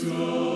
soul.